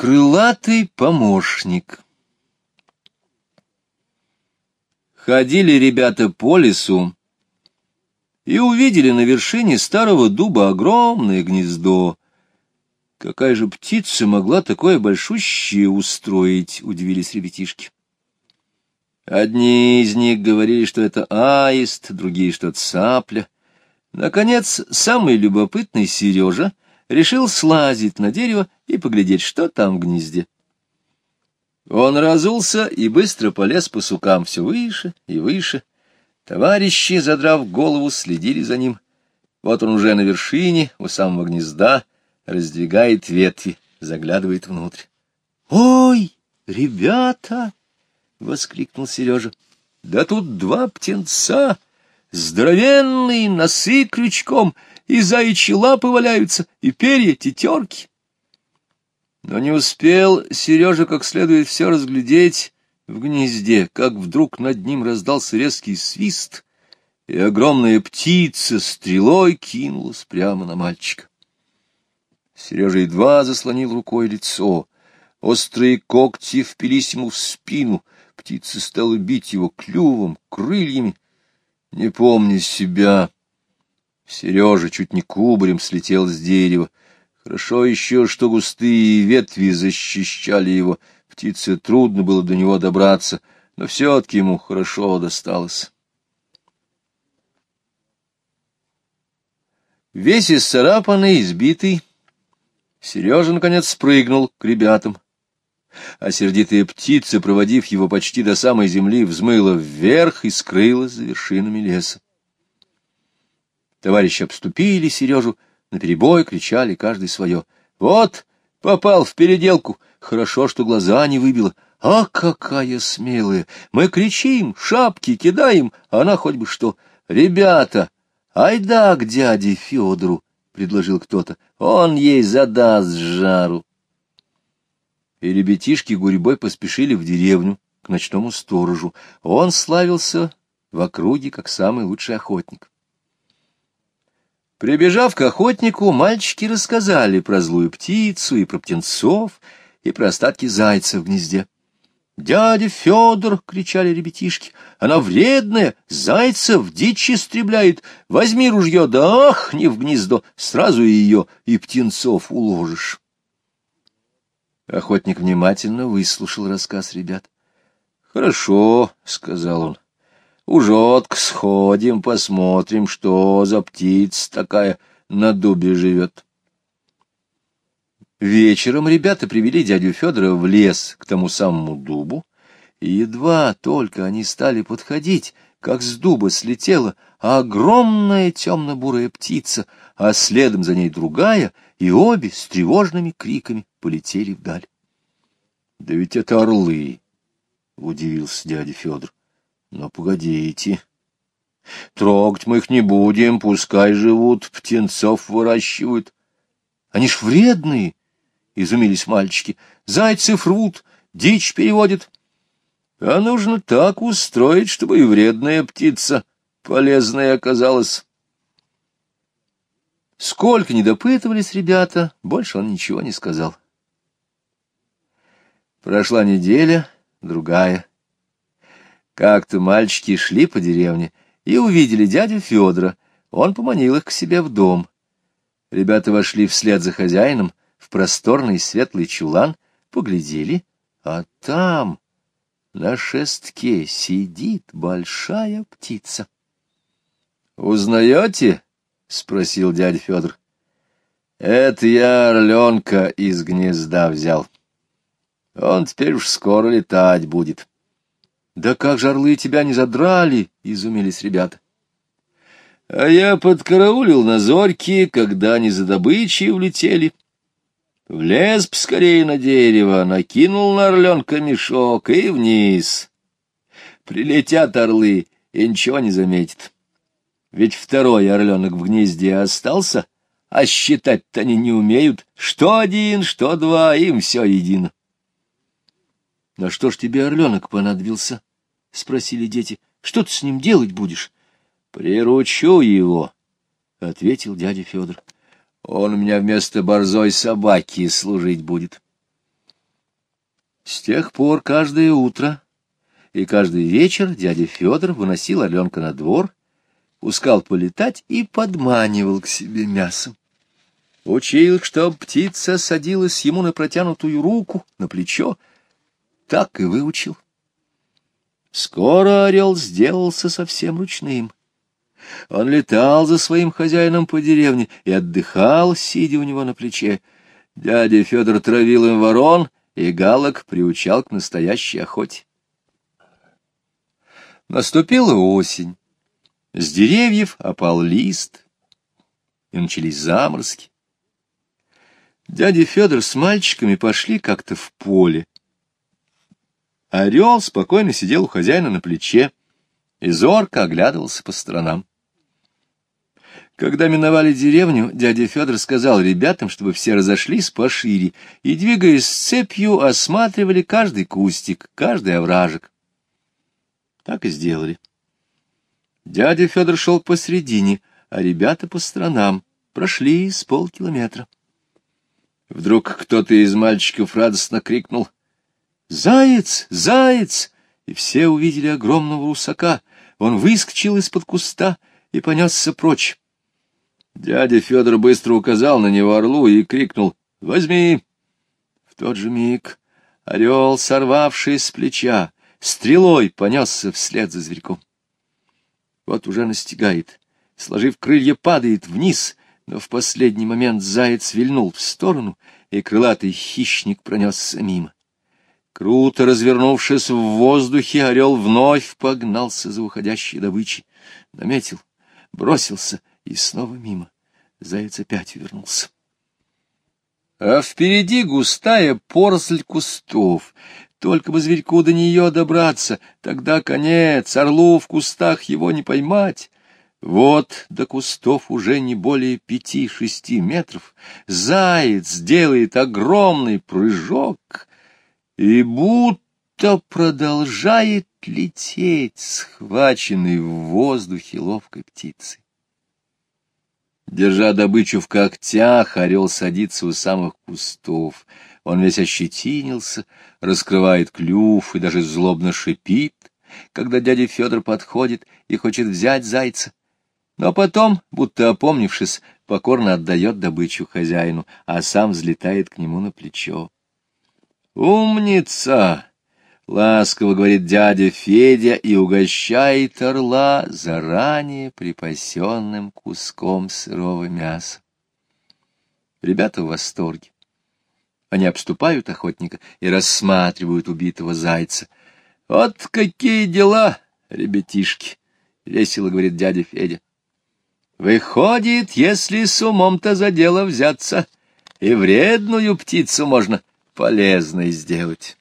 Крылатый помощник Ходили ребята по лесу и увидели на вершине старого дуба огромное гнездо. Какая же птица могла такое большущее устроить, удивились ребятишки. Одни из них говорили, что это аист, другие, что это сапля. Наконец, самый любопытный Сережа решил слазить на дерево и поглядеть, что там в гнезде. Он разулся и быстро полез по сукам все выше и выше. Товарищи, задрав голову, следили за ним. Вот он уже на вершине, у самого гнезда, раздвигает ветви, заглядывает внутрь. — Ой, ребята! — воскликнул Сережа. — Да тут два птенца! Здоровенные носы крючком, и заячьи лапы валяются, и перья тетерки. Но не успел Сережа как следует все разглядеть в гнезде, как вдруг над ним раздался резкий свист, и огромная птица стрелой кинулась прямо на мальчика. Сережа едва заслонил рукой лицо. Острые когти впились ему в спину. Птица стала бить его клювом, крыльями. Не помня себя, Сережа чуть не кубарем слетел с дерева. Хорошо еще, что густые ветви защищали его. Птице трудно было до него добраться, но все-таки ему хорошо досталось. Весь исцарапанный, избитый, Сережа, наконец, спрыгнул к ребятам, а сердитая птица, проводив его почти до самой земли, взмыла вверх и скрылась за вершинами леса. Товарищи обступили Сережу, наперебой кричали каждый свое. «Вот, попал в переделку! Хорошо, что глаза не выбило. А какая смелая! Мы кричим, шапки кидаем, а она хоть бы что. Ребята, айда к дяде Федору!» — предложил кто-то. «Он ей задаст жару!» И ребятишки гурьбой поспешили в деревню, к ночному сторожу. Он славился в округе как самый лучший охотник. Прибежав к охотнику, мальчики рассказали про злую птицу и про птенцов, и про остатки зайца в гнезде. «Дядя Федор!» — кричали ребятишки. «Она вредная, зайцев дичь истребляет. Возьми ружье, да ах, в гнездо, сразу ее и птенцов уложишь». Охотник внимательно выслушал рассказ ребят. «Хорошо», — сказал он. Ужотк сходим, посмотрим, что за птица такая на дубе живет. Вечером ребята привели дядю Федора в лес к тому самому дубу, и едва только они стали подходить, как с дуба слетела огромная темно-бурая птица, а следом за ней другая, и обе с тревожными криками полетели вдаль. — Да ведь это орлы! — удивился дядя Федор. Но погодите. Трогать мы их не будем, пускай живут, птенцов выращивают. Они ж вредные, — изумились мальчики. Зайцев рвут, дичь переводят. А нужно так устроить, чтобы и вредная птица полезная оказалась. Сколько не допытывались ребята, больше он ничего не сказал. Прошла неделя, другая. Как-то мальчики шли по деревне и увидели дядю Федора. Он поманил их к себе в дом. Ребята вошли вслед за хозяином в просторный светлый чулан, поглядели, а там на шестке сидит большая птица. — Узнаете? — спросил дядя Федор. — Это я орленка из гнезда взял. Он теперь уж скоро летать будет. — да как же орлы тебя не задрали, — изумились ребята. А я подкараулил на зорьке, когда они за добычей улетели. Влез поскорее на дерево, накинул на орленка мешок и вниз. Прилетят орлы и ничего не заметят. Ведь второй орленок в гнезде остался, а считать-то они не умеют. Что один, что два, им все едино. — На что ж тебе орленок понадобился? — спросили дети. — Что ты с ним делать будешь? — Приручу его, — ответил дядя Федор. — Он у меня вместо борзой собаки служить будет. С тех пор каждое утро и каждый вечер дядя Федор выносил Орленка на двор, пускал полетать и подманивал к себе мясом. Учил, чтоб птица садилась ему на протянутую руку, на плечо. Так и выучил. Скоро орел сделался совсем ручным. Он летал за своим хозяином по деревне и отдыхал, сидя у него на плече. Дядя Федор травил им ворон и галок приучал к настоящей охоте. Наступила осень. С деревьев опал лист, и начались заморозки. Дядя Федор с мальчиками пошли как-то в поле. Орел спокойно сидел у хозяина на плече и зорко оглядывался по сторонам. Когда миновали деревню, дядя Федор сказал ребятам, чтобы все разошлись пошире, и, двигаясь цепью, осматривали каждый кустик, каждый овражек. Так и сделали. Дядя Федор шел посредине, а ребята по сторонам прошли с полкилометра. Вдруг кто-то из мальчиков радостно крикнул «Заяц! Заяц!» И все увидели огромного русака. Он выскочил из-под куста и понесся прочь. Дядя Федор быстро указал на него орлу и крикнул «Возьми!». В тот же миг орел, сорвавший с плеча, стрелой понесся вслед за зверьком. Вот уже настигает, сложив крылья, падает вниз, но в последний момент заяц вильнул в сторону, и крылатый хищник пронесся мимо. Круто развернувшись в воздухе, орел вновь погнался за уходящей добычей. Наметил, бросился и снова мимо. Заяц опять вернулся. А впереди густая поросль кустов. Только бы зверьку до нее добраться, тогда конец, орлу в кустах его не поймать. Вот до кустов уже не более пяти-шести метров. Заяц делает огромный прыжок и будто продолжает лететь, схваченный в воздухе ловкой птицей. Держа добычу в когтях, орел садится у самых кустов. Он весь ощетинился, раскрывает клюв и даже злобно шипит, когда дядя Федор подходит и хочет взять зайца. Но потом, будто опомнившись, покорно отдает добычу хозяину, а сам взлетает к нему на плечо. «Умница!» Ласково говорит дядя Федя и угощает орла заранее припасенным куском сырого мяса. Ребята в восторге. Они обступают охотника и рассматривают убитого зайца. «Вот какие дела, ребятишки!» — весело говорит дядя Федя. «Выходит, если с умом-то за дело взяться, и вредную птицу можно полезной сделать».